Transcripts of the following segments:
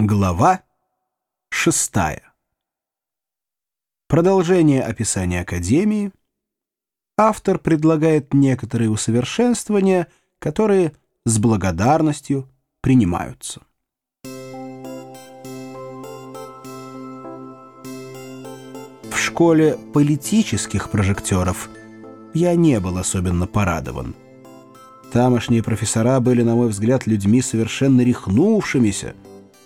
Глава шестая. Продолжение описания Академии. Автор предлагает некоторые усовершенствования, которые с благодарностью принимаются. В школе политических прожекторов я не был особенно порадован. Тамошние профессора были, на мой взгляд, людьми совершенно рехнувшимися,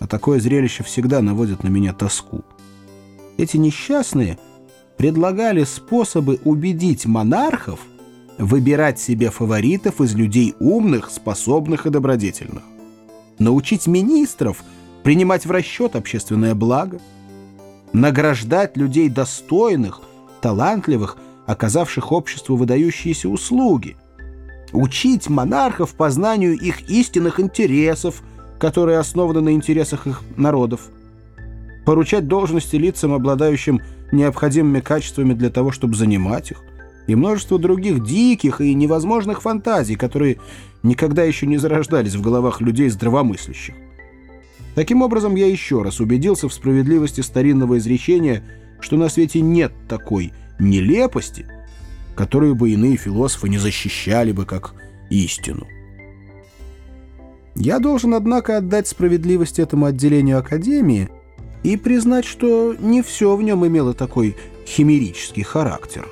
а такое зрелище всегда наводит на меня тоску. Эти несчастные предлагали способы убедить монархов выбирать себе фаворитов из людей умных, способных и добродетельных. Научить министров принимать в расчет общественное благо. Награждать людей достойных, талантливых, оказавших обществу выдающиеся услуги. Учить монархов познанию их истинных интересов – которые основаны на интересах их народов. Поручать должности лицам, обладающим необходимыми качествами для того, чтобы занимать их. И множество других диких и невозможных фантазий, которые никогда еще не зарождались в головах людей здравомыслящих. Таким образом, я еще раз убедился в справедливости старинного изречения, что на свете нет такой нелепости, которую бы иные философы не защищали бы как истину. Я должен, однако, отдать справедливость этому отделению Академии и признать, что не все в нем имело такой химерический характер.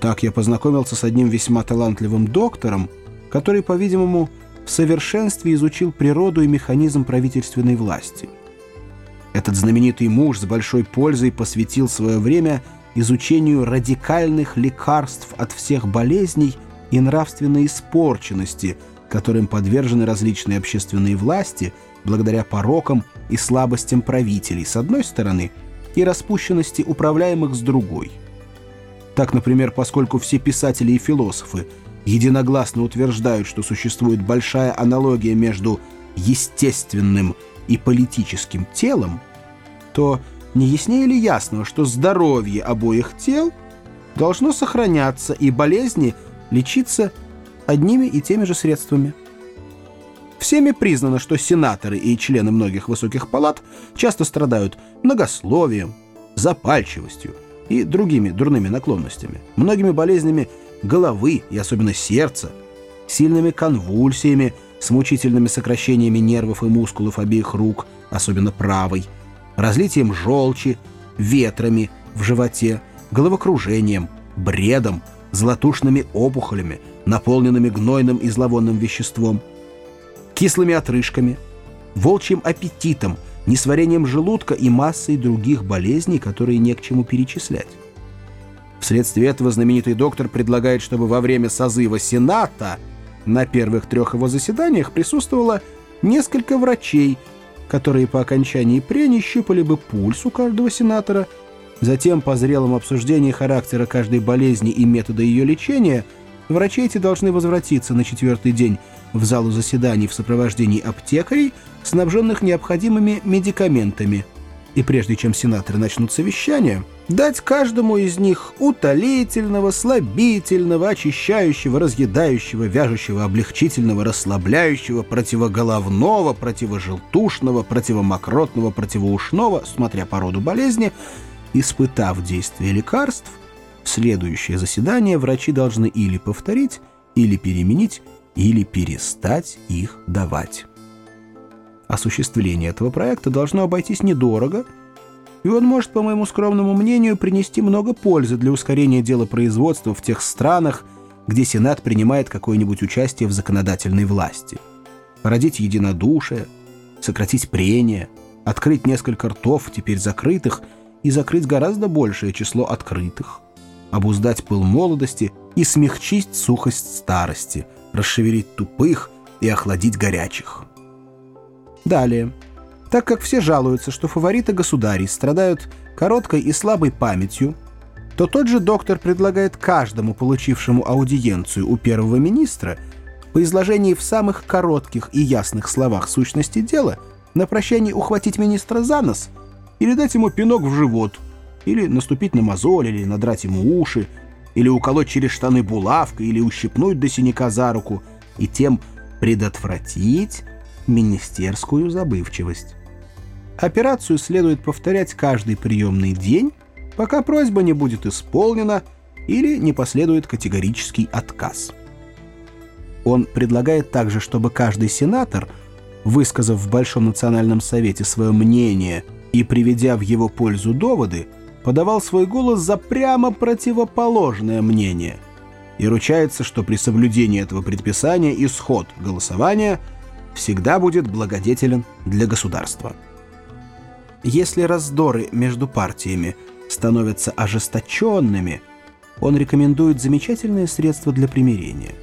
Так я познакомился с одним весьма талантливым доктором, который, по-видимому, в совершенстве изучил природу и механизм правительственной власти. Этот знаменитый муж с большой пользой посвятил свое время изучению радикальных лекарств от всех болезней и нравственной испорченности – которым подвержены различные общественные власти благодаря порокам и слабостям правителей с одной стороны и распущенности управляемых с другой. Так, например, поскольку все писатели и философы единогласно утверждают, что существует большая аналогия между естественным и политическим телом, то не яснее ли ясно, что здоровье обоих тел должно сохраняться и болезни лечиться одними и теми же средствами. Всеми признано, что сенаторы и члены многих высоких палат часто страдают многословием, запальчивостью и другими дурными наклонностями, многими болезнями головы и особенно сердца, сильными конвульсиями с мучительными сокращениями нервов и мускулов обеих рук, особенно правой, разлитием желчи, ветрами в животе, головокружением, бредом, златушными опухолями, наполненными гнойным и зловонным веществом, кислыми отрыжками, волчьим аппетитом, несварением желудка и массой других болезней, которые не к чему перечислять. Вследствие этого знаменитый доктор предлагает, чтобы во время созыва Сената на первых трех его заседаниях присутствовало несколько врачей, которые по окончании прений щупали бы пульс у каждого сенатора, затем по зрелом обсуждении характера каждой болезни и метода ее лечения – Врачи эти должны возвратиться на четвертый день в залу заседаний в сопровождении аптекарей, снабженных необходимыми медикаментами. И прежде чем сенаторы начнут совещание, дать каждому из них утолительного, слабительного, очищающего, разъедающего, вяжущего, облегчительного, расслабляющего, противоголовного, противожелтушного, противомокротного, противоушного, смотря по роду болезни, испытав действие лекарств, следующее заседание врачи должны или повторить, или переменить, или перестать их давать. Осуществление этого проекта должно обойтись недорого, и он может, по моему скромному мнению, принести много пользы для ускорения дела производства в тех странах, где Сенат принимает какое-нибудь участие в законодательной власти. Породить единодушие, сократить прения, открыть несколько ртов, теперь закрытых, и закрыть гораздо большее число открытых – обуздать пыл молодости и смягчить сухость старости, расшевелить тупых и охладить горячих. Далее. Так как все жалуются, что фавориты государей страдают короткой и слабой памятью, то тот же доктор предлагает каждому, получившему аудиенцию у первого министра, по изложении в самых коротких и ясных словах сущности дела, на прощание ухватить министра за нос или дать ему пинок в живот – или наступить на мозоль, или надрать ему уши, или уколоть через штаны булавкой, или ущипнуть до синяка за руку, и тем предотвратить министерскую забывчивость. Операцию следует повторять каждый приемный день, пока просьба не будет исполнена или не последует категорический отказ. Он предлагает также, чтобы каждый сенатор, высказав в Большом национальном совете свое мнение и приведя в его пользу доводы, подавал свой голос за прямо противоположное мнение и ручается, что при соблюдении этого предписания исход голосования всегда будет благодетелен для государства. Если раздоры между партиями становятся ожесточенными, он рекомендует замечательное средство для примирения.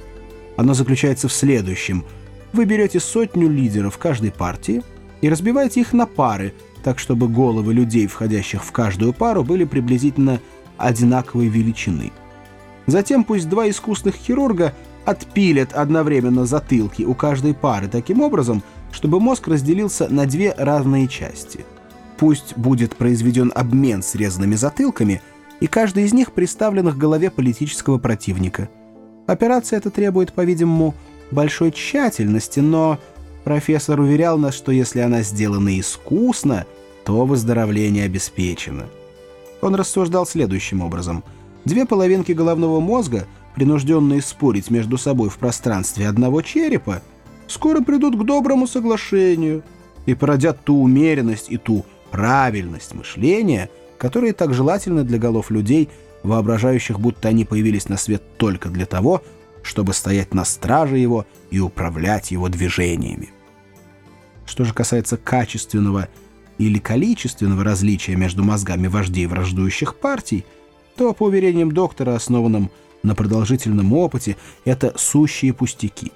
Оно заключается в следующем. Вы берете сотню лидеров каждой партии и разбиваете их на пары, так чтобы головы людей, входящих в каждую пару, были приблизительно одинаковой величины. Затем пусть два искусных хирурга отпилят одновременно затылки у каждой пары таким образом, чтобы мозг разделился на две равные части – Пусть будет произведен обмен срезанными затылками, и каждый из них приставлен к голове политического противника. Операция эта требует, по-видимому, большой тщательности, но профессор уверял нас, что если она сделана искусно, то выздоровление обеспечено. Он рассуждал следующим образом. Две половинки головного мозга, принужденные спорить между собой в пространстве одного черепа, скоро придут к доброму соглашению и породят ту умеренность и ту правильность мышления, которые так желательны для голов людей, воображающих, будто они появились на свет только для того, чтобы стоять на страже его и управлять его движениями. Что же касается качественного или количественного различия между мозгами вождей враждующих партий, то, по уверениям доктора, основанным на продолжительном опыте, это сущие пустяки.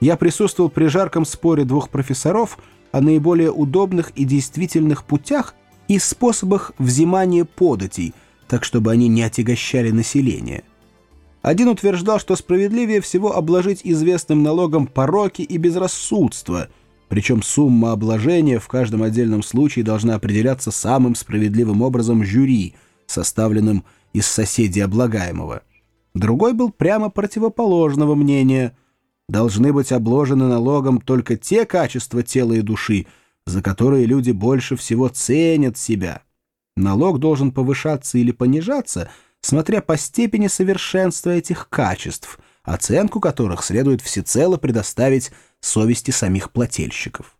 Я присутствовал при жарком споре двух профессоров – о наиболее удобных и действительных путях и способах взимания податей, так чтобы они не отягощали население. Один утверждал, что справедливее всего обложить известным налогом пороки и безрассудство, причем сумма обложения в каждом отдельном случае должна определяться самым справедливым образом жюри, составленным из соседей облагаемого. Другой был прямо противоположного мнения – должны быть обложены налогом только те качества тела и души, за которые люди больше всего ценят себя. Налог должен повышаться или понижаться, смотря по степени совершенства этих качеств, оценку которых следует всецело предоставить совести самих плательщиков.